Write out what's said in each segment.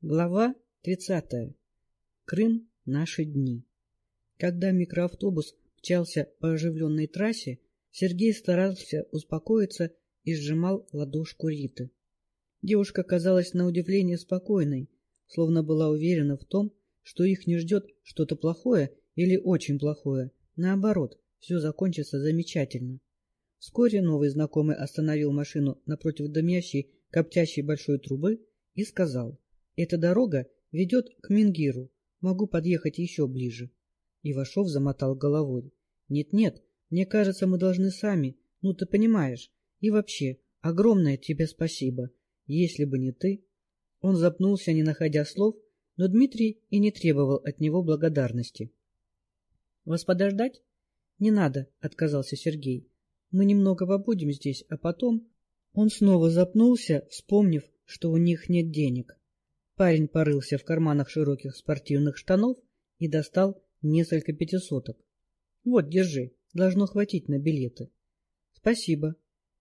Глава 30. Крым. Наши дни. Когда микроавтобус мчался по оживленной трассе, Сергей старался успокоиться и сжимал ладошку Риты. Девушка казалась на удивление спокойной, словно была уверена в том, что их не ждет что-то плохое или очень плохое. Наоборот, все закончится замечательно. Вскоре новый знакомый остановил машину напротив дымящей, коптящей большой трубы и сказал — эта дорога ведет к Мингиру. Могу подъехать еще ближе. Ивашов замотал головой. Нет-нет, мне кажется, мы должны сами. Ну, ты понимаешь. И вообще, огромное тебе спасибо. Если бы не ты... Он запнулся, не находя слов, но Дмитрий и не требовал от него благодарности. — Вас подождать? — Не надо, — отказался Сергей. — Мы немного побудем здесь, а потом... Он снова запнулся, вспомнив, что у них нет денег. Парень порылся в карманах широких спортивных штанов и достал несколько пятисоток. — Вот, держи, должно хватить на билеты. — Спасибо.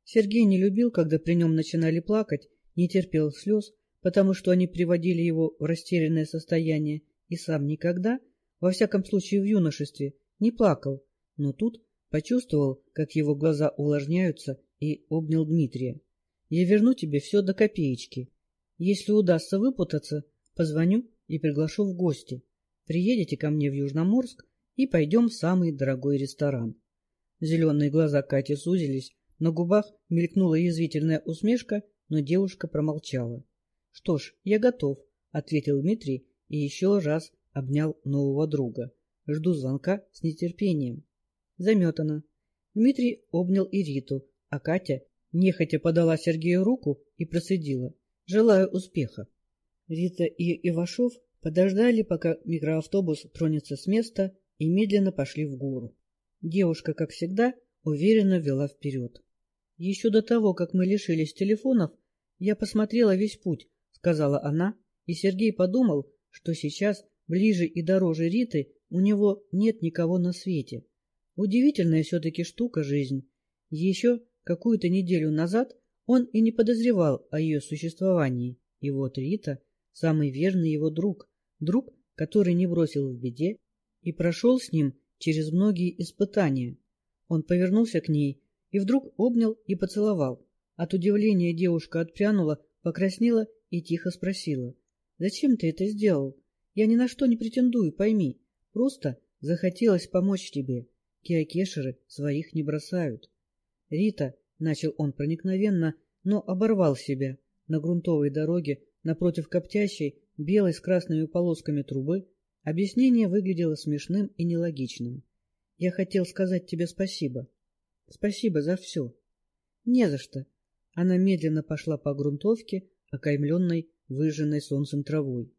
Сергей не любил, когда при нем начинали плакать, не терпел слез, потому что они приводили его в растерянное состояние, и сам никогда, во всяком случае в юношестве, не плакал, но тут почувствовал, как его глаза увлажняются, и обнял Дмитрия. — Я верну тебе все до копеечки. Если удастся выпутаться, позвоню и приглашу в гости. Приедете ко мне в Южноморск и пойдем в самый дорогой ресторан. Зеленые глаза Кати сузились, на губах мелькнула язвительная усмешка, но девушка промолчала. — Что ж, я готов, — ответил Дмитрий и еще раз обнял нового друга. Жду звонка с нетерпением. Заметано. Дмитрий обнял и Риту, а Катя нехотя подала Сергею руку и процедила. Желаю успеха. Рита и Ивашов подождали, пока микроавтобус тронется с места, и медленно пошли в гору. Девушка, как всегда, уверенно вела вперед. — Еще до того, как мы лишились телефонов, я посмотрела весь путь, — сказала она, и Сергей подумал, что сейчас, ближе и дороже Риты, у него нет никого на свете. Удивительная все-таки штука жизнь. Еще какую-то неделю назад он и не подозревал о ее существовании. И вот Рита — самый верный его друг, друг, который не бросил в беде и прошел с ним через многие испытания. Он повернулся к ней и вдруг обнял и поцеловал. От удивления девушка отпрянула, покраснела и тихо спросила. — Зачем ты это сделал? Я ни на что не претендую, пойми. Просто захотелось помочь тебе. Киокешеры своих не бросают. Рита — начал он проникновенно, но оборвал себя. На грунтовой дороге, напротив коптящей, белой с красными полосками трубы, объяснение выглядело смешным и нелогичным. — Я хотел сказать тебе спасибо. — Спасибо за все. — Не за что. Она медленно пошла по грунтовке, окаймленной, выжженной солнцем травой.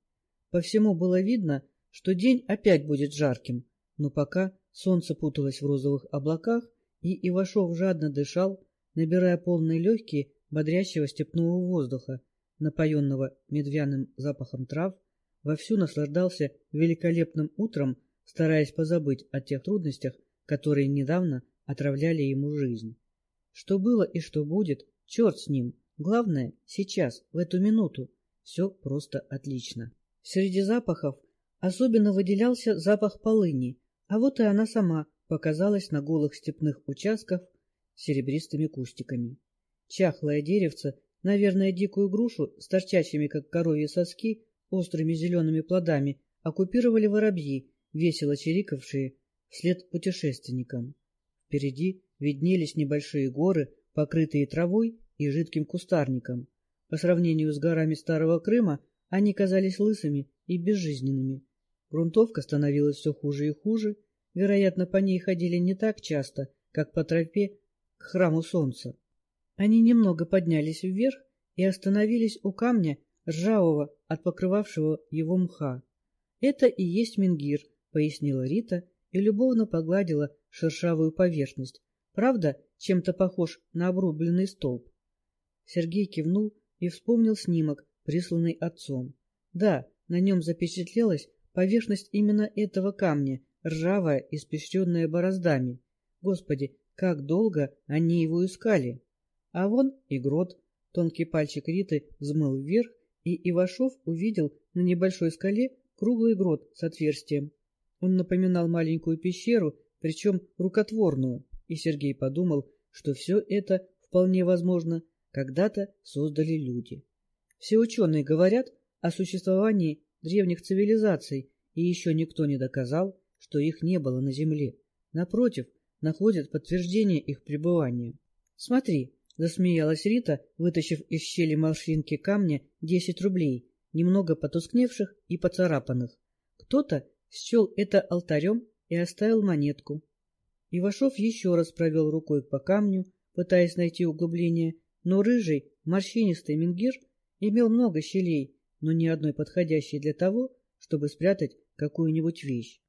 По всему было видно, что день опять будет жарким, но пока солнце путалось в розовых облаках, и Ивашов жадно дышал, набирая полные легкие бодрящего степного воздуха, напоенного медвяным запахом трав, вовсю наслаждался великолепным утром, стараясь позабыть о тех трудностях, которые недавно отравляли ему жизнь. Что было и что будет, черт с ним. Главное, сейчас, в эту минуту, все просто отлично. Среди запахов особенно выделялся запах полыни, а вот и она сама показалась на голых степных участках серебристыми кустиками. Чахлое деревце, наверное, дикую грушу с торчащими, как коровьи соски, острыми зелеными плодами, оккупировали воробьи, весело чирикавшие вслед путешественникам. Впереди виднелись небольшие горы, покрытые травой и жидким кустарником. По сравнению с горами Старого Крыма они казались лысыми и безжизненными. Грунтовка становилась все хуже и хуже, вероятно, по ней ходили не так часто, как по тропе к храму солнца. Они немного поднялись вверх и остановились у камня, ржавого от покрывавшего его мха. — Это и есть Мингир, — пояснила Рита и любовно погладила шершавую поверхность. Правда, чем-то похож на обрубленный столб. Сергей кивнул и вспомнил снимок, присланный отцом. Да, на нем запечатлелась поверхность именно этого камня, ржавая, испещренная бороздами. Господи, как долго они его искали! А вон и грот. Тонкий пальчик Риты взмыл вверх и Ивашов увидел на небольшой скале круглый грот с отверстием. Он напоминал маленькую пещеру, причем рукотворную, и Сергей подумал, что все это, вполне возможно, когда-то создали люди. Все ученые говорят о существовании древних цивилизаций, и еще никто не доказал, что их не было на Земле. Напротив, находят подтверждение их пребывания. Смотри, засмеялась Рита, вытащив из щели морщинки камня десять рублей, немного потускневших и поцарапанных. Кто-то счел это алтарем и оставил монетку. Ивашов еще раз провел рукой по камню, пытаясь найти углубление, но рыжий, морщинистый мингир имел много щелей, но ни одной подходящей для того, чтобы спрятать какую-нибудь вещь.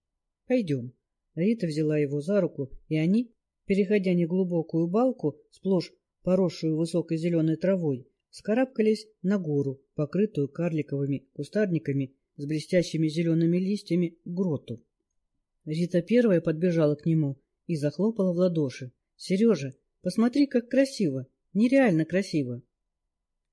Пойдем. Рита взяла его за руку, и они, переходя неглубокую балку, сплошь поросшую высокой зеленой травой, скарабкались на гору, покрытую карликовыми кустарниками с блестящими зелеными листьями гроту. Рита первая подбежала к нему и захлопала в ладоши. — Сережа, посмотри, как красиво! Нереально красиво!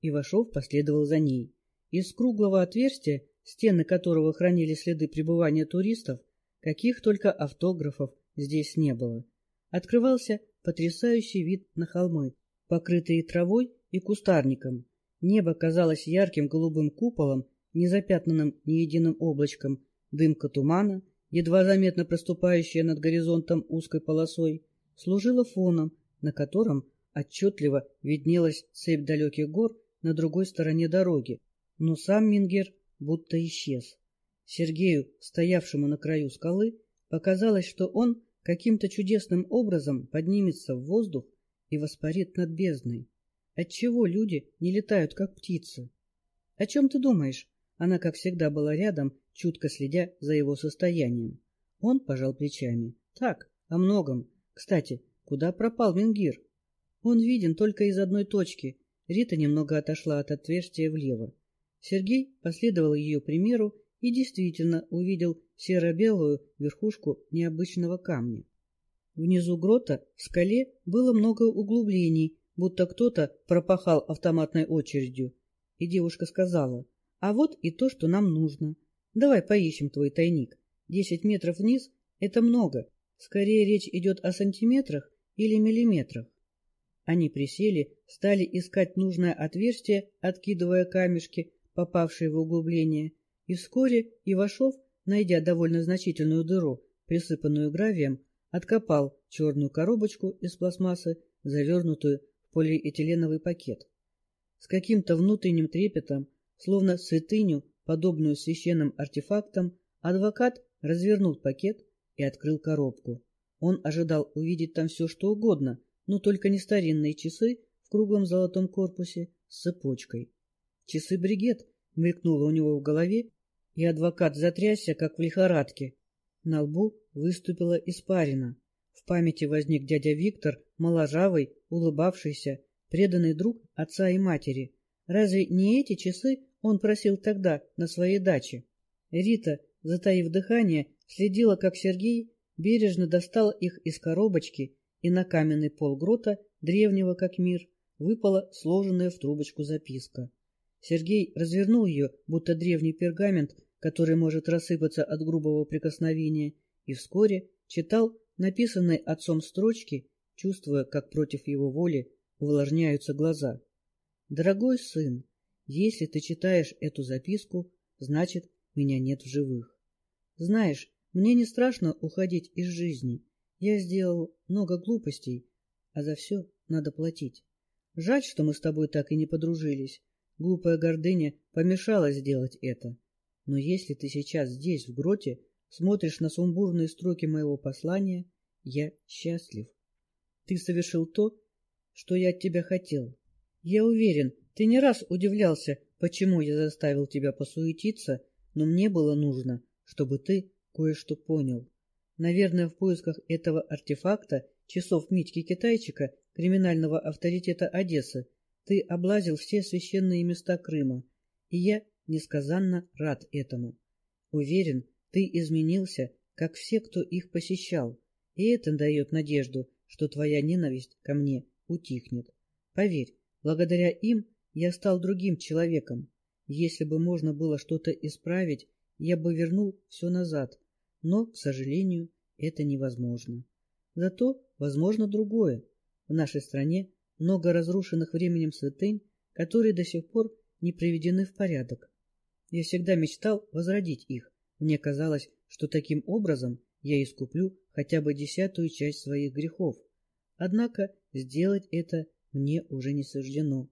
Ивашов последовал за ней. Из круглого отверстия, стены которого хранили следы пребывания туристов, каких только автографов здесь не было, открывался потрясающий вид на холмы, покрытые травой и кустарником. Небо казалось ярким голубым куполом, не запятнанным ни единым облачком, дымка тумана, едва заметно проступающая над горизонтом узкой полосой, служила фоном, на котором отчетливо виднелась цепь далеких гор на другой стороне дороги, но сам Мингер будто исчез. Сергею, стоявшему на краю скалы, показалось, что он каким-то чудесным образом поднимется в воздух и воспарит над бездной. Отчего люди не летают, как птицы? — О чем ты думаешь? Она, как всегда, была рядом, чутко следя за его состоянием. Он пожал плечами. — Так, о многом. Кстати, куда пропал Менгир? Он виден только из одной точки. Рита немного отошла от отверстия влево. Сергей последовал ее примеру и действительно увидел серо-белую верхушку необычного камня. Внизу грота в скале было много углублений, будто кто-то пропахал автоматной очередью. И девушка сказала, а вот и то, что нам нужно. Давай поищем твой тайник. Десять метров вниз — это много. Скорее речь идет о сантиметрах или миллиметрах. Они присели, стали искать нужное отверстие, откидывая камешки, попавшие в углубление, и вскоре Ивашов, найдя довольно значительную дыру, присыпанную гравием, откопал черную коробочку из пластмассы, завернутую в полиэтиленовый пакет. С каким-то внутренним трепетом, словно святыню, подобную священным артефактам, адвокат развернул пакет и открыл коробку. Он ожидал увидеть там все, что угодно, но только не старинные часы в круглом золотом корпусе с цепочкой. Часы-бригет мелькнуло у него в голове, и адвокат затрясся, как в лихорадке. На лбу выступила испарина. В памяти возник дядя Виктор, моложавый, улыбавшийся, преданный друг отца и матери. Разве не эти часы он просил тогда на своей даче? Рита, затаив дыхание, следила, как Сергей бережно достал их из коробочки, и на каменный пол грота, древнего как мир, выпала сложенная в трубочку записка. Сергей развернул ее, будто древний пергамент, который может рассыпаться от грубого прикосновения, и вскоре читал написанные отцом строчки, чувствуя, как против его воли увлажняются глаза. «Дорогой сын, если ты читаешь эту записку, значит, меня нет в живых. Знаешь, мне не страшно уходить из жизни. Я сделал много глупостей, а за все надо платить. Жаль, что мы с тобой так и не подружились. Глупая гордыня помешала сделать это. Но если ты сейчас здесь, в гроте, смотришь на сумбурные строки моего послания, я счастлив. Ты совершил то, что я от тебя хотел. Я уверен, ты не раз удивлялся, почему я заставил тебя посуетиться, но мне было нужно, чтобы ты кое-что понял. Наверное, в поисках этого артефакта, часов Митьки-китайчика, криминального авторитета Одессы, ты облазил все священные места Крыма, и я несказанно рад этому. Уверен, ты изменился, как все, кто их посещал, и это дает надежду, что твоя ненависть ко мне утихнет. Поверь, благодаря им я стал другим человеком. Если бы можно было что-то исправить, я бы вернул все назад, но, к сожалению, это невозможно. Зато возможно другое. В нашей стране много разрушенных временем святынь, которые до сих пор не приведены в порядок. Я всегда мечтал возродить их. Мне казалось, что таким образом я искуплю хотя бы десятую часть своих грехов. Однако сделать это мне уже не суждено.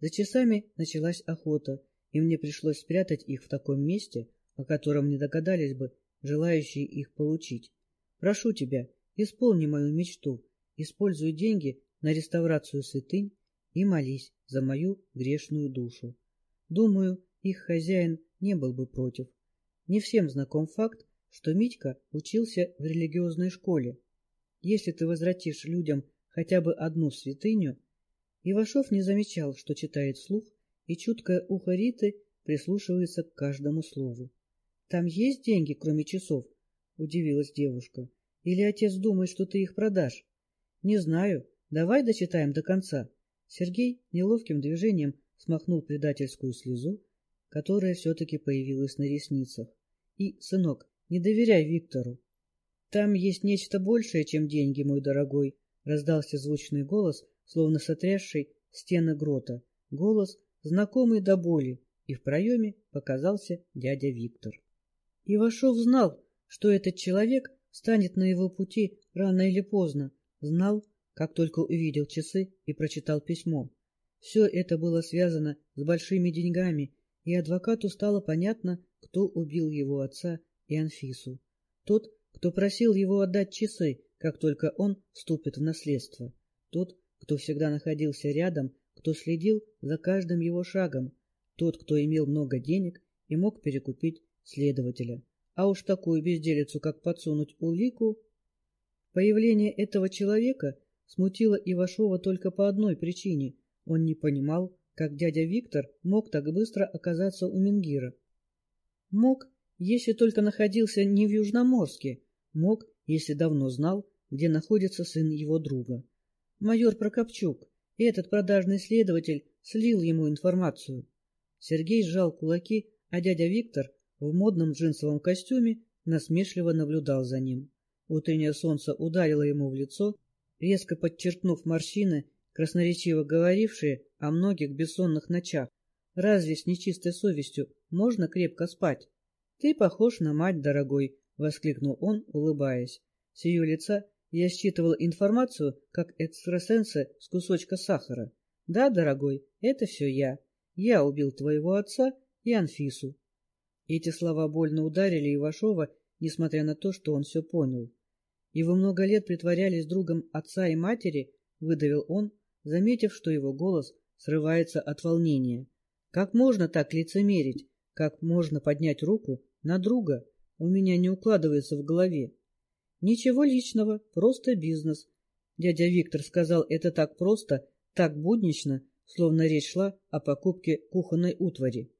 За часами началась охота, и мне пришлось спрятать их в таком месте, о котором не догадались бы желающие их получить. Прошу тебя, исполни мою мечту, используй деньги на реставрацию святынь и молись за мою грешную душу. Думаю, их хозяин не был бы против. Не всем знаком факт, что Митька учился в религиозной школе. Если ты возвратишь людям хотя бы одну святыню, Ивашов не замечал, что читает вслух, и чуткое ухо Риты прислушивается к каждому слову. — Там есть деньги, кроме часов? — удивилась девушка. — Или отец думает, что ты их продашь? — Не знаю. Давай дочитаем до конца. Сергей неловким движением смахнул предательскую слезу, которая все-таки появилась на ресницах. И, сынок, не доверяй Виктору. Там есть нечто большее, чем деньги, мой дорогой, — раздался звучный голос, словно сотрясший стены грота. Голос, знакомый до боли, и в проеме показался дядя Виктор. Ивашов знал, что этот человек станет на его пути рано или поздно, знал, как только увидел часы и прочитал письмо. Все это было связано с большими деньгами, и адвокату стало понятно, кто убил его отца и Анфису. Тот, кто просил его отдать часы, как только он вступит в наследство. Тот, кто всегда находился рядом, кто следил за каждым его шагом. Тот, кто имел много денег и мог перекупить следователя. А уж такую безделицу, как подсунуть улику... Появление этого человека смутило Ивашова только по одной причине. Он не понимал, как дядя Виктор мог так быстро оказаться у Менгира. Мог, если только находился не в Южноморске, мог, если давно знал, где находится сын его друга. Майор Прокопчук, этот продажный следователь, слил ему информацию. Сергей сжал кулаки, а дядя Виктор в модном джинсовом костюме насмешливо наблюдал за ним. Утреннее солнце ударило ему в лицо, резко подчеркнув морщины, красноречиво говорившие о многих бессонных ночах. Разве с нечистой совестью можно крепко спать? — Ты похож на мать, дорогой, — воскликнул он, улыбаясь. С ее лица я считывал информацию, как экстрасенсы с кусочка сахара. Да, дорогой, это все я. Я убил твоего отца и Анфису. Эти слова больно ударили Ивашова, несмотря на то, что он все понял. — вы много лет притворялись другом отца и матери? — выдавил он, заметив, что его голос срывается от волнения. — Как можно так лицемерить? Как можно поднять руку на друга у меня не укладывается в голове. Ничего личного, просто бизнес. Дядя Виктор сказал это так просто, так буднично, словно речь шла о покупке кухонной утвари.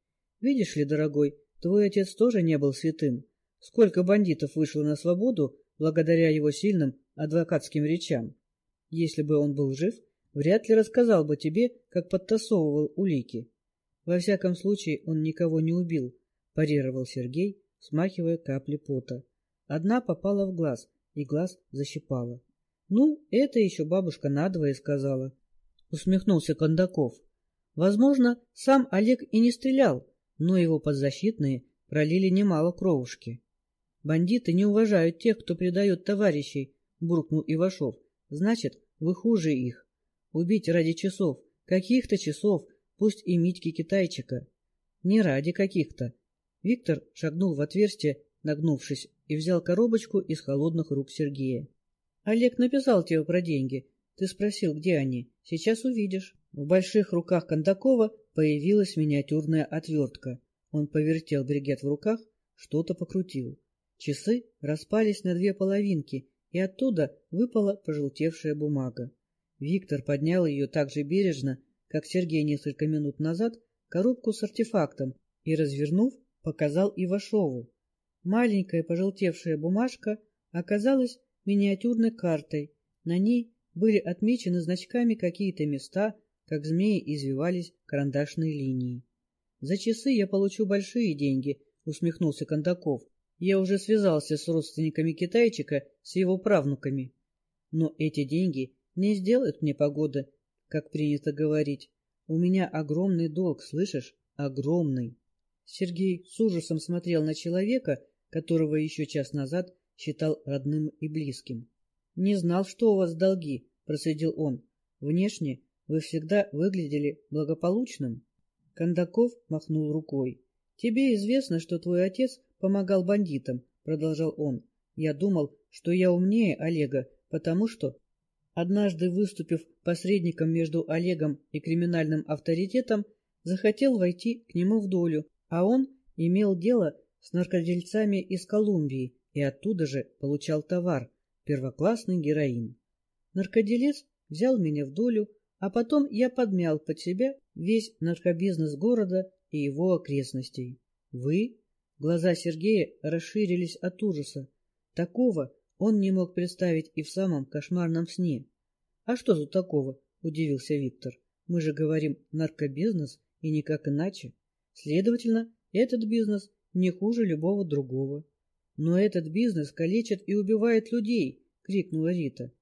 Видишь ли, дорогой, твой отец тоже не был святым. Сколько бандитов вышло на свободу благодаря его сильным адвокатским речам. Если бы он был жив, вряд ли рассказал бы тебе, как подтасовывал улики. Во всяком случае, он никого не убил, парировал Сергей, смахивая капли пота. Одна попала в глаз, и глаз защипала. — Ну, это еще бабушка надвое сказала. Усмехнулся Кондаков. Возможно, сам Олег и не стрелял, но его подзащитные пролили немало кровушки. — Бандиты не уважают тех, кто предает товарищей, — буркнул Ивашов. — Значит, вы хуже их. Убить ради часов, каких-то часов, пусть и Митьки Китайчика. Не ради каких-то, Виктор шагнул в отверстие, нагнувшись, и взял коробочку из холодных рук Сергея. — Олег написал тебе про деньги. Ты спросил, где они. Сейчас увидишь. В больших руках Кондакова появилась миниатюрная отвертка. Он повертел бригет в руках, что-то покрутил. Часы распались на две половинки, и оттуда выпала пожелтевшая бумага. Виктор поднял ее так же бережно, как Сергей несколько минут назад, коробку с артефактом, и, развернув, показал Ивашову. Маленькая пожелтевшая бумажка оказалась миниатюрной картой. На ней были отмечены значками какие-то места, как змеи извивались карандашные линии. За часы я получу большие деньги, усмехнулся Кондаков. Я уже связался с родственниками Китайчика, с его правнуками. Но эти деньги не сделают мне погоды, как принято говорить. У меня огромный долг, слышишь? Огромный. Сергей с ужасом смотрел на человека, которого еще час назад считал родным и близким. — Не знал, что у вас долги, — процедил он. — Внешне вы всегда выглядели благополучным. Кондаков махнул рукой. — Тебе известно, что твой отец помогал бандитам, — продолжал он. — Я думал, что я умнее Олега, потому что, однажды выступив посредником между Олегом и криминальным авторитетом, захотел войти к нему в долю, а он имел дело с наркодельцами из Колумбии и оттуда же получал товар — первоклассный героин. Наркоделец взял меня в долю, а потом я подмял под себя весь наркобизнес города и его окрестностей. Вы? Глаза Сергея расширились от ужаса. Такого он не мог представить и в самом кошмарном сне. — А что тут такого? — удивился Виктор. — Мы же говорим наркобизнес и никак иначе. Следовательно, этот бизнес не хуже любого другого. Но этот бизнес калечит и убивает людей, — крикнула Рита.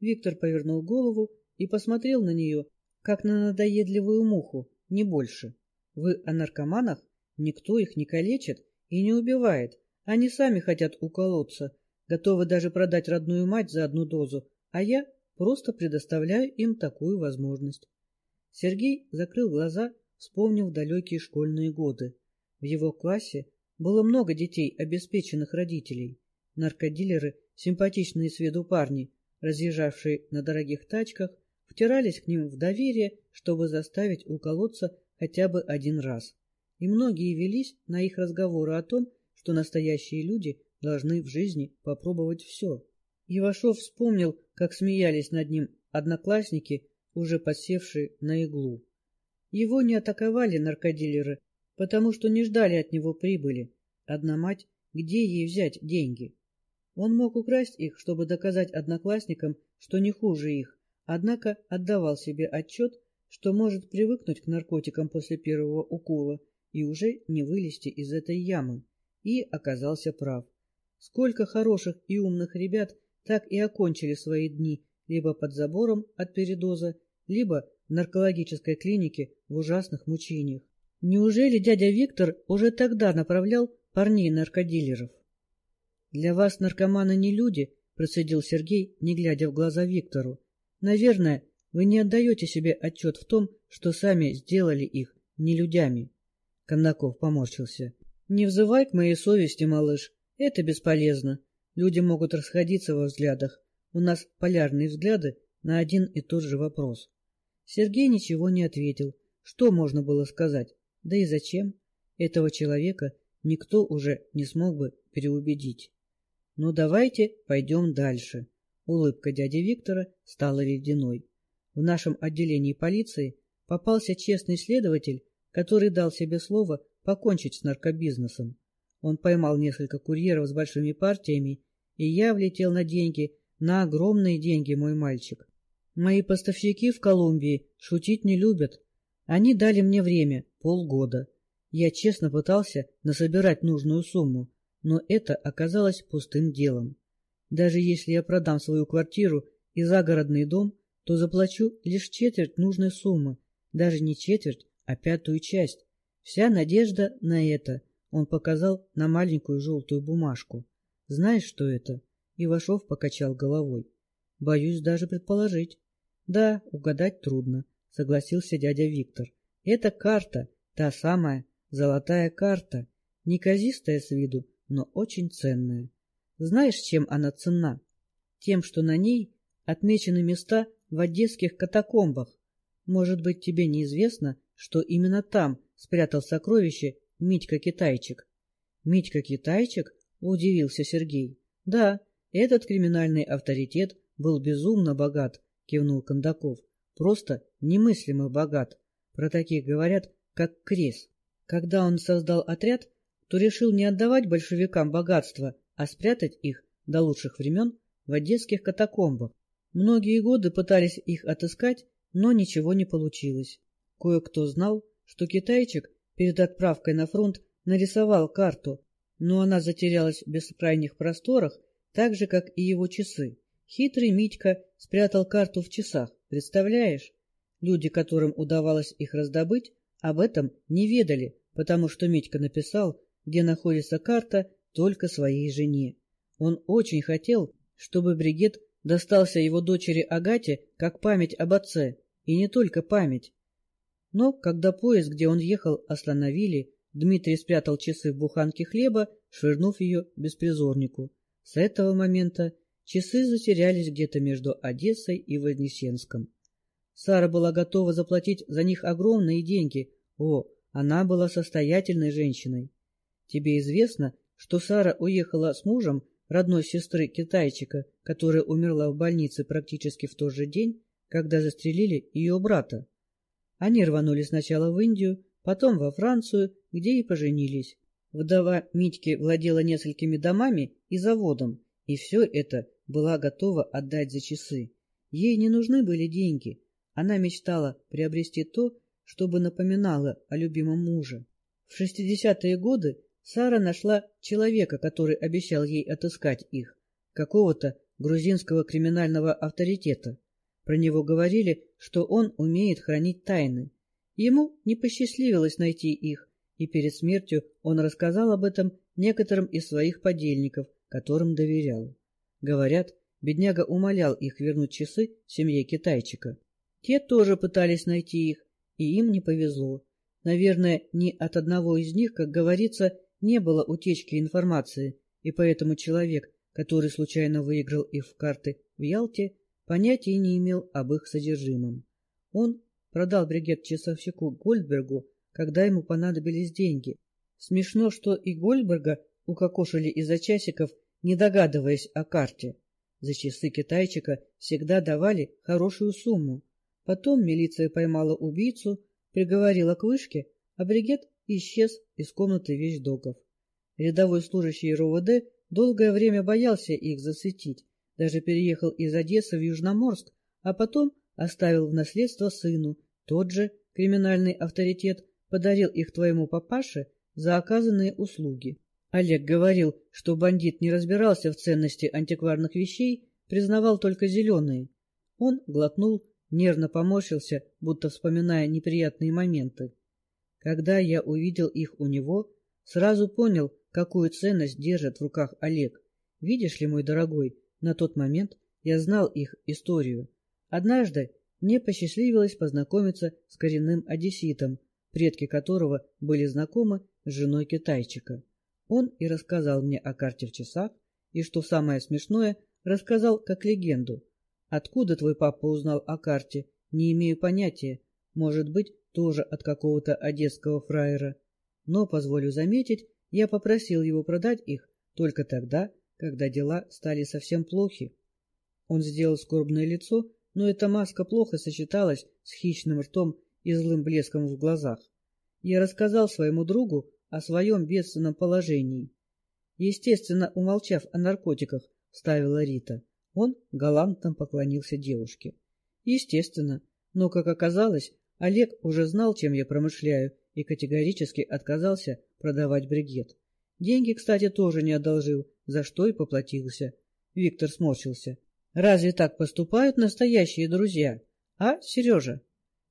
Виктор повернул голову и посмотрел на нее, как на надоедливую муху, не больше. Вы о наркоманах? Никто их не калечит и не убивает. Они сами хотят уколоться, готовы даже продать родную мать за одну дозу, а я просто предоставляю им такую возможность. Сергей закрыл глаза, вспомнив далекие школьные годы. В его классе было много детей, обеспеченных родителей. Наркодилеры, симпатичные с виду парни, разъезжавшие на дорогих тачках, втирались к ним в доверие, чтобы заставить уколоться хотя бы один раз. И многие велись на их разговоры о том, что настоящие люди должны в жизни попробовать все. Ивашов вспомнил, как смеялись над ним одноклассники, уже подсевшие на иглу. Его не атаковали наркодилеры, потому что не ждали от него прибыли. Одна мать, где ей взять деньги? Он мог украсть их, чтобы доказать одноклассникам, что не хуже их, однако отдавал себе отчет, что может привыкнуть к наркотикам после первого укола и уже не вылезти из этой ямы. И оказался прав. Сколько хороших и умных ребят так и окончили свои дни либо под забором от передоза, либо в наркологической клинике в ужасных мучениях. Неужели дядя Виктор уже тогда направлял парней-наркодилеров? — Для вас наркоманы не люди, — процедил Сергей, не глядя в глаза Виктору. — Наверное, вы не отдаете себе отчет в том, что сами сделали их не людьми. Кондаков поморщился. — Не взывай к моей совести, малыш. Это бесполезно. Люди могут расходиться во взглядах. У нас полярные взгляды на один и тот же вопрос. Сергей ничего не ответил. Что можно было сказать? Да и зачем? Этого человека никто уже не смог бы переубедить. Ну давайте пойдем дальше. Улыбка дяди Виктора стала ледяной. В нашем отделении полиции попался честный следователь, который дал себе слово покончить с наркобизнесом. Он поймал несколько курьеров с большими партиями, и я влетел на деньги, на огромные деньги, мой мальчик. Мои поставщики в Колумбии шутить не любят, они дали мне время, полгода. Я честно пытался насобирать нужную сумму, но это оказалось пустым делом. Даже если я продам свою квартиру и загородный дом, то заплачу лишь четверть нужной суммы, даже не четверть, а пятую часть. Вся надежда на это. Он показал на маленькую желтую бумажку. Знаешь, что это? Ивашов покачал головой. Боюсь даже предположить. Да, угадать трудно согласился дядя Виктор. Это карта, та самая золотая карта, неказистая с виду, но очень ценная. Знаешь, чем она ценна? Тем, что на ней отмечены места в одесских катакомбах. Может быть, тебе неизвестно, что именно там спрятал сокровище Митька-китайчик? Митька-китайчик? — удивился Сергей. — Да, этот криминальный авторитет был безумно богат, — кивнул Кондаков. Просто немыслимо богат. Про таких говорят, как Крес. Когда он создал отряд, то решил не отдавать большевикам богатство, а спрятать их до лучших времен в одесских катакомбах. Многие годы пытались их отыскать, но ничего не получилось. Кое-кто знал, что китайчик перед отправкой на фронт нарисовал карту, но она затерялась в бескрайних просторах, так же, как и его часы. Хитрый Митька спрятал карту в часах, представляешь? Люди, которым удавалось их раздобыть, об этом не ведали, потому что Митька написал, где находится карта, только своей жене. Он очень хотел, чтобы бригет достался его дочери Агате как память об отце, и не только память. Но когда поезд, где он ехал, остановили, Дмитрий спрятал часы в буханке хлеба, швырнув ее беспризорнику. С этого момента часы затерялись где-то между Одессой и Вознесенском. Сара была готова заплатить за них огромные деньги. О, она была состоятельной женщиной. Тебе известно, что Сара уехала с мужем родной сестры китайчика, которая умерла в больнице практически в тот же день, когда застрелили ее брата. Они рванули сначала в Индию, потом во Францию, где и поженились. Вдова Митьки владела несколькими домами и заводом, и все это была готова отдать за часы. Ей не нужны были деньги. Она мечтала приобрести то, чтобы напоминало о любимом муже. В 60-е годы Сара нашла человека, который обещал ей отыскать их, какого-то грузинского криминального авторитета. Про него говорили, что он умеет хранить тайны. Ему не посчастливилось найти их, и перед смертью он рассказал об этом некоторым из своих подельников, которым доверял. Говорят, бедняга умолял их вернуть часы семье китайчика. Те тоже пытались найти их, и им не повезло. Наверное, ни от одного из них, как говорится, не было утечки информации, и поэтому человек, который случайно выиграл их в карты в Ялте, понятия не имел об их содержимом. Он продал бригет часовщику Гольдбергу, когда ему понадобились деньги. Смешно, что и Гольдберга укокошили из-за часиков, не догадываясь о карте. За часы китайчика всегда давали хорошую сумму. Потом милиция поймала убийцу, приговорила к вышке, а бригет исчез из комнаты вещдоков. Рядовой служащий РОВД долгое время боялся их засветить, даже переехал из Одессы в Южноморск, а потом оставил в наследство сыну. Тот же криминальный авторитет подарил их твоему папаше за оказанные услуги. Олег говорил, что бандит не разбирался в ценности антикварных вещей, признавал только зеленые. Он глотнул, нервно поморщился, будто вспоминая неприятные моменты. Когда я увидел их у него, сразу понял, какую ценность держит в руках Олег. Видишь ли, мой дорогой, на тот момент я знал их историю. Однажды мне посчастливилось познакомиться с коренным одесситом, предки которого были знакомы с женой китайчика. Он и рассказал мне о карте в часах, и, что самое смешное, рассказал как легенду. Откуда твой папа узнал о карте, не имею понятия. Может быть, тоже от какого-то одесского фраера. Но, позволю заметить, я попросил его продать их только тогда, когда дела стали совсем плохи. Он сделал скорбное лицо, но эта маска плохо сочеталась с хищным ртом и злым блеском в глазах. Я рассказал своему другу о своем бедственном положении. Естественно, умолчав о наркотиках, вставила Рита. Он галантно поклонился девушке. Естественно, но, как оказалось, Олег уже знал, чем я промышляю, и категорически отказался продавать бригет. Деньги, кстати, тоже не одолжил, за что и поплатился. Виктор сморщился. Разве так поступают настоящие друзья? А, Сережа?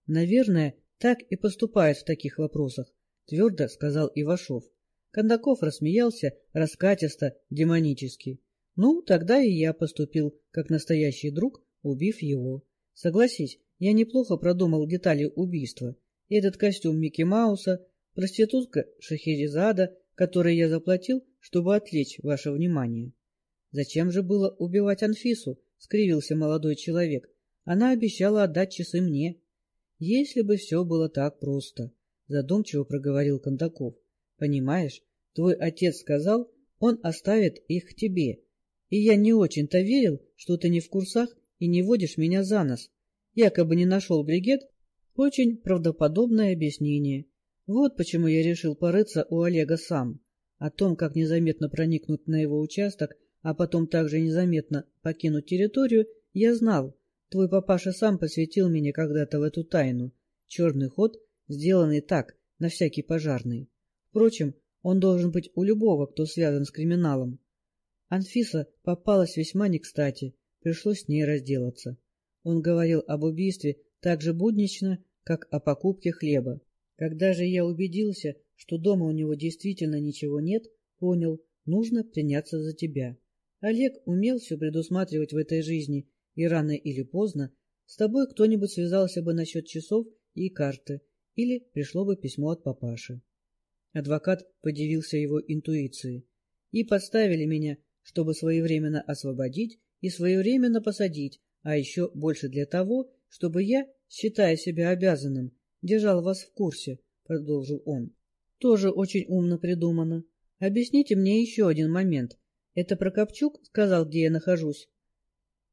Наверное, так и поступают в таких вопросах, твердо сказал Ивашов. Кондаков рассмеялся раскатисто, демонически. Ну, тогда и я поступил, как настоящий друг, убив его. Согласись, я неплохо продумал детали убийства. Этот костюм Микки Мауса, проститутка Шахерезада, которой я заплатил, чтобы отвлечь ваше внимание. Зачем же было убивать Анфису? — скривился молодой человек. Она обещала отдать часы мне. Если бы все было так просто, — задумчиво проговорил Кондаков. Понимаешь, твой отец сказал, он оставит их тебе. И я не очень-то верил, что ты не в курсах и не водишь меня за нос якобы не нашел бригет, очень правдоподобное объяснение. Вот почему я решил порыться у Олега сам. О том, как незаметно проникнуть на его участок, а потом также незаметно покинуть территорию, я знал. Твой папаша сам посвятил меня когда-то в эту тайну. Черный ход, сделанный так, на всякий пожарный. Впрочем, он должен быть у любого, кто связан с криминалом. Анфиса попалась весьма не кстати, пришлось с ней разделаться. Он говорил об убийстве так же буднично, как о покупке хлеба. Когда же я убедился, что дома у него действительно ничего нет, понял, нужно приняться за тебя. Олег умел все предусматривать в этой жизни, и рано или поздно с тобой кто-нибудь связался бы насчет часов и карты, или пришло бы письмо от папаши. Адвокат подивился его интуиции. И подставили меня, чтобы своевременно освободить и своевременно посадить, а еще больше для того, чтобы я, считая себя обязанным, держал вас в курсе, — продолжил он. Тоже очень умно придумано. Объясните мне еще один момент. Это Прокопчук сказал, где я нахожусь?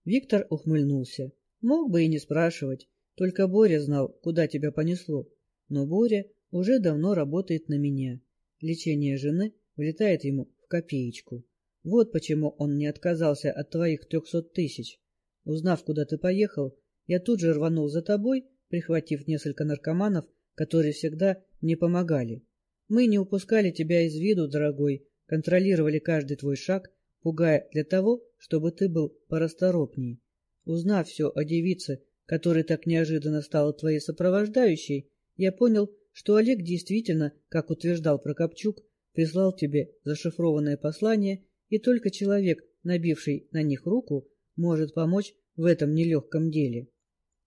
Виктор ухмыльнулся. Мог бы и не спрашивать, только Боря знал, куда тебя понесло. Но Боря уже давно работает на меня. Лечение жены влетает ему в копеечку. Вот почему он не отказался от твоих трехсот тысяч. Узнав, куда ты поехал, я тут же рванул за тобой, прихватив несколько наркоманов, которые всегда мне помогали. Мы не упускали тебя из виду, дорогой, контролировали каждый твой шаг, пугая для того, чтобы ты был порасторопней. Узнав все о девице, которая так неожиданно стала твоей сопровождающей, я понял, что Олег действительно, как утверждал Прокопчук, прислал тебе зашифрованное послание, и только человек, набивший на них руку, может помочь в этом нелегком деле.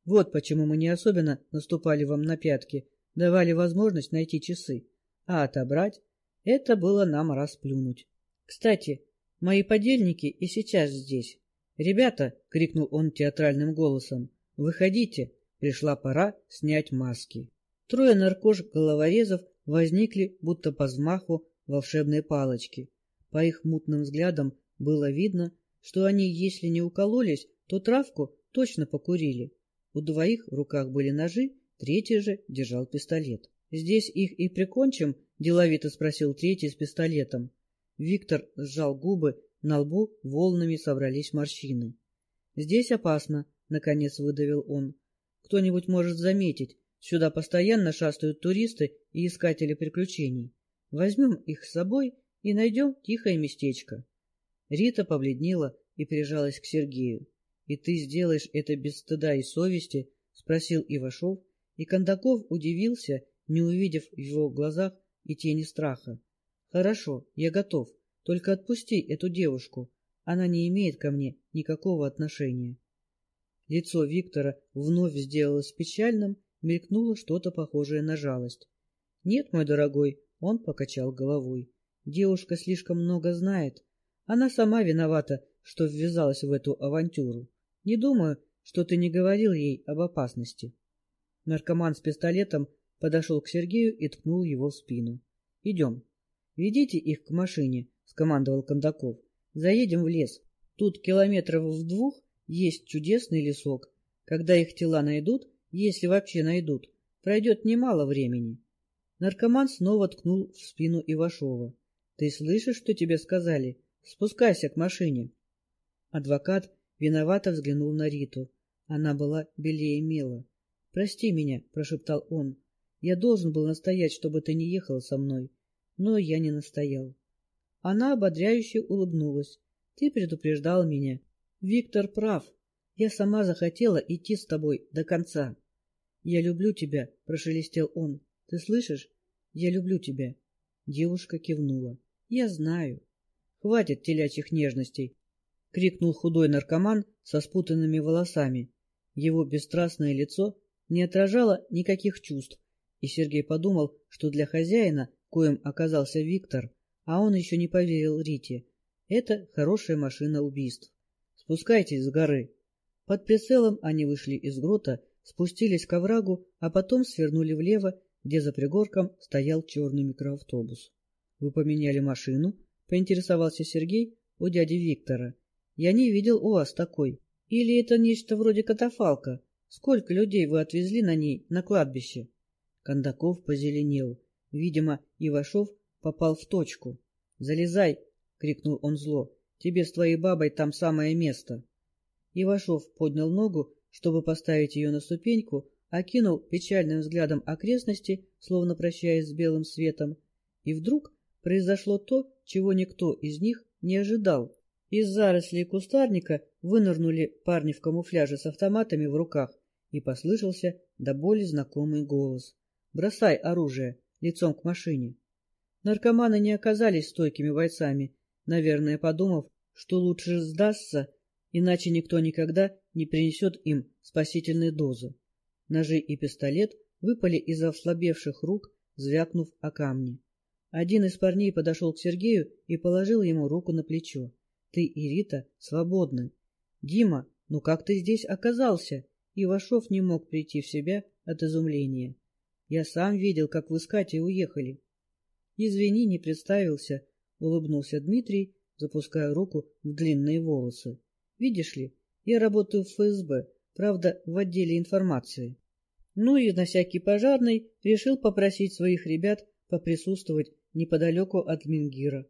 Вот почему мы не особенно наступали вам на пятки, давали возможность найти часы, а отобрать — это было нам расплюнуть. Кстати, мои подельники и сейчас здесь. «Ребята!» — крикнул он театральным голосом. «Выходите! Пришла пора снять маски!» Трое наркош-головорезов возникли, будто по взмаху волшебной палочки. По их мутным взглядам было видно, что они, если не укололись, то травку точно покурили. У двоих в руках были ножи, третий же держал пистолет. «Здесь их и прикончим?» — деловито спросил третий с пистолетом. Виктор сжал губы, на лбу волнами собрались морщины. «Здесь опасно», — наконец выдавил он. «Кто-нибудь может заметить, Сюда постоянно шастают туристы и искатели приключений. Возьмем их с собой и найдем тихое местечко. Рита побледнела и прижалась к Сергею. — И ты сделаешь это без стыда и совести? — спросил Ивашов, и Кондаков удивился, не увидев в его глазах и тени страха. — Хорошо, я готов, только отпусти эту девушку. Она не имеет ко мне никакого отношения. Лицо Виктора вновь сделалось печальным, мелькнуло что-то похожее на жалость. — Нет, мой дорогой, — он покачал головой. — Девушка слишком много знает. Она сама виновата, что ввязалась в эту авантюру. Не думаю, что ты не говорил ей об опасности. Наркоман с пистолетом подошел к Сергею и ткнул его в спину. — Идем. — Ведите их к машине, — скомандовал Кондаков. — Заедем в лес. Тут километров в двух есть чудесный лесок. Когда их тела найдут, если вообще найдут, пройдет немало времени. Наркоман снова ткнул в спину Ивашова. — Ты слышишь, что тебе сказали? Спускайся к машине. Адвокат виновато взглянул на Риту. Она была белее мела. — Прости меня, — прошептал он. — Я должен был настоять, чтобы ты не ехала со мной. Но я не настоял. Она ободряюще улыбнулась. — Ты предупреждал меня. Виктор прав. Я сама захотела идти с тобой до конца. — Я люблю тебя, — прошелестел он. — Ты слышишь? Я люблю тебя. Девушка кивнула. — Я знаю. — Хватит телячьих нежностей, — крикнул худой наркоман со спутанными волосами. Его бесстрастное лицо не отражало никаких чувств, и Сергей подумал, что для хозяина, коим оказался Виктор, а он еще не поверил Рите, это хорошая машина убийств. Спускайтесь с горы. Под прицелом они вышли из грота, спустились к оврагу, а потом свернули влево, где за пригорком стоял черный микроавтобус. — Вы поменяли машину? — поинтересовался Сергей у дяди Виктора. — Я не видел у вас такой. Или это нечто вроде катафалка? Сколько людей вы отвезли на ней на кладбище? Кондаков позеленел. Видимо, Ивашов попал в точку. — Залезай! — крикнул он зло. — Тебе с твоей бабой там самое место. Ивашов поднял ногу чтобы поставить ее на ступеньку, окинул печальным взглядом окрестности, словно прощаясь с белым светом, и вдруг произошло то, чего никто из них не ожидал. Из зарослей кустарника вынырнули парни в камуфляже с автоматами в руках, и послышался до боли знакомый голос. «Бросай оружие, лицом к машине». Наркоманы не оказались стойкими бойцами, наверное, подумав, что лучше сдастся, иначе никто никогда не принесет им спасительной дозы. Ножи и пистолет выпали из ослабевших рук, звякнув о камни. Один из парней подошел к Сергею и положил ему руку на плечо. — Ты и Рита свободны. — Дима, ну как ты здесь оказался? Ивашов не мог прийти в себя от изумления. — Я сам видел, как вы с Катей уехали. — Извини, не представился, — улыбнулся Дмитрий, запуская руку в длинные волосы. — Видишь ли, я работаю в ФСБ, правда, в отделе информации. Ну и на всякий пожарный решил попросить своих ребят поприсутствовать неподалеку от Мингира.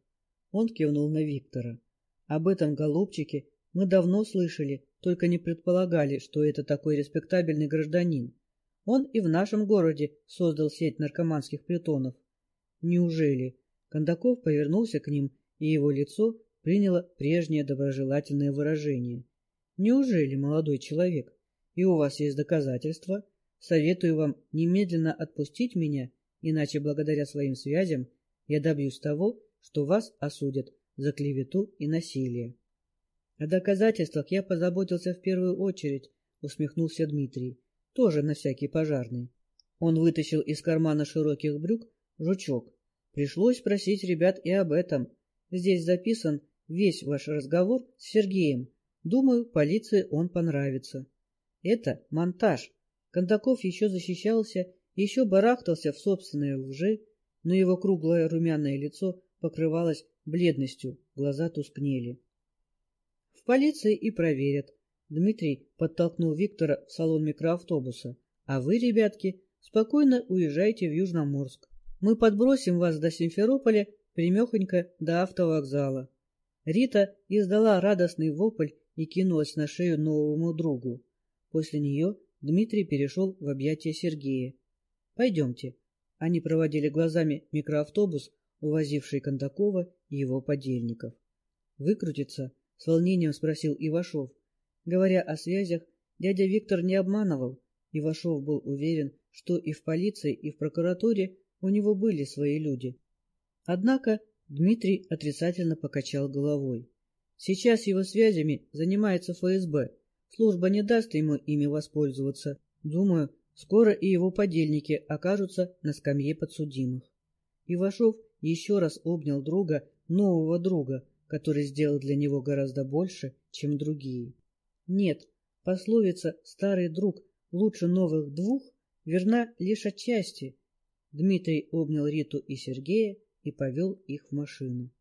Он кивнул на Виктора. Об этом голубчике мы давно слышали, только не предполагали, что это такой респектабельный гражданин. Он и в нашем городе создал сеть наркоманских притонов. Неужели? Кондаков повернулся к ним, и его лицо приняло прежнее доброжелательное выражение. Неужели, молодой человек? И у вас есть доказательства? Советую вам немедленно отпустить меня, иначе благодаря своим связям я добьюсь того, что вас осудят за клевету и насилие. О доказательствах я позаботился в первую очередь, усмехнулся Дмитрий, тоже на всякий пожарный. Он вытащил из кармана широких брюк жучок. Пришлось спросить ребят и об этом. Здесь записан весь ваш разговор с Сергеем. Думаю, полиции он понравится. Это монтаж. Кондаков еще защищался, еще барахтался в собственной лжи, но его круглое румяное лицо покрывалось бледностью, глаза тускнели. — В полиции и проверят. Дмитрий подтолкнул Виктора в салон микроавтобуса. — А вы, ребятки, спокойно уезжайте в Южноморск. Мы подбросим вас до Симферополя примехонько до автовокзала. Рита издала радостный вопль и кинулась на шею новому другу. После нее Дмитрий перешел в объятия Сергея. — Пойдемте. Они проводили глазами микроавтобус, увозивший Кондакова и его подельников. «Выкрутиться?» — с волнением спросил Ивашов. Говоря о связях, дядя Виктор не обманывал. Ивашов был уверен, что и в полиции, и в прокуратуре у него были свои люди. Однако Дмитрий отрицательно покачал головой. Сейчас его связями занимается ФСБ. Служба не даст ему ими воспользоваться. Думаю, Скоро и его подельники окажутся на скамье подсудимых. Ивашов еще раз обнял друга, нового друга, который сделал для него гораздо больше, чем другие. Нет, пословица «старый друг лучше новых двух» верна лишь отчасти. Дмитрий обнял Риту и Сергея и повел их в машину.